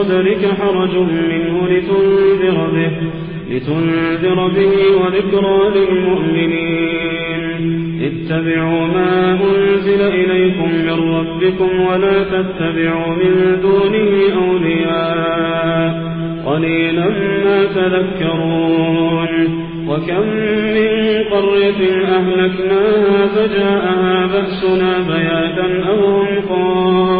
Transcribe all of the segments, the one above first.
صدرك حرج منه لتنذر به لتنذر به وذكرى للمؤمنين. اتبعوا ما أنزل إليكم من ربكم ولا تتبعوا من دونه أولياء قليلا ما تذكرون. وكم من قرية أهلكناها فجاءها بأسنا بياتا أو هم قائلون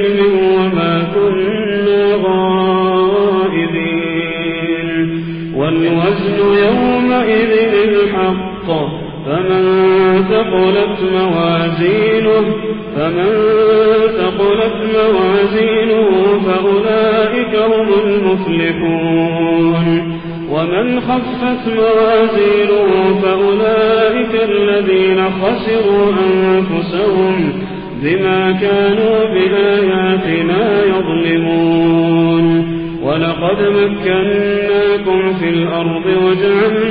ثقلت موازينه فمن ثقلت موازينه فأولئك هم المفلحون. ومن خفت موازينه فأولئك الذين خسروا أنفسهم بما كانوا بآياتنا يظلمون. ولقد مكناكم في الأرض وجعلنا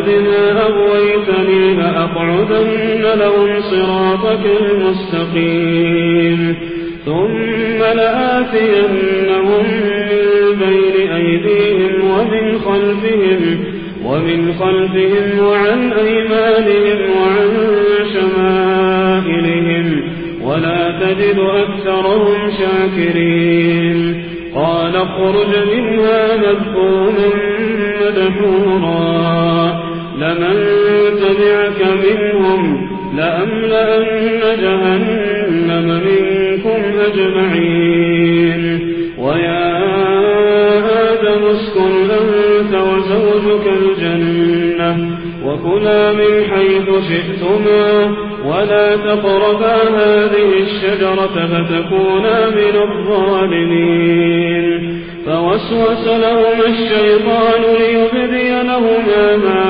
فبما أغويتني لأقعدن لهم صراطك المستقيم. ثم لآتينهم من بين أيديهم ومن خلفهم ومن خلفهم وعن أيمانهم وعن شمائلهم. ولا تجد أكثرهم شاكرين. قال اخرج منها مذكوما مدحورا. لمن تبعك منهم لأملأن جهنم منكم أجمعين. ويا آدم اسكن أنت وزوجك الجنة وكلا من حيث شئتما ولا تقربا هذه الشجرة فتكونا من الظالمين. فوسوس لهما الشيطان ليبدي لهما ما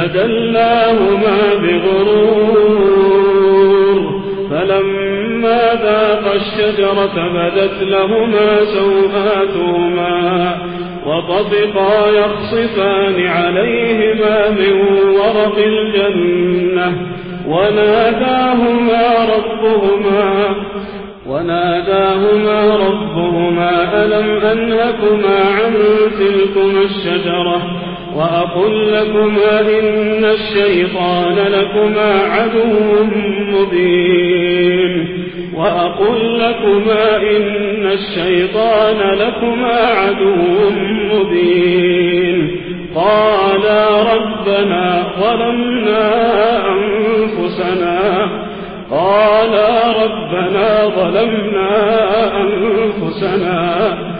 فدلاهما بغرور. فلما ذاقا الشجرة بدت لهما سوآتهما وطفقا يخصفان عليهما من ورق الجنة. وناداهما ربهما وناداهما ربهما ألم أنهكما عن تلكما الشجرة؟ وأقل لكما إن الشيطان لكما عدو مبين. وأقل لكما إن الشيطان لكما عدو مبين. قالا ربنا ظلمنا أنفسنا. قالا ربنا ظلمنا أنفسنا.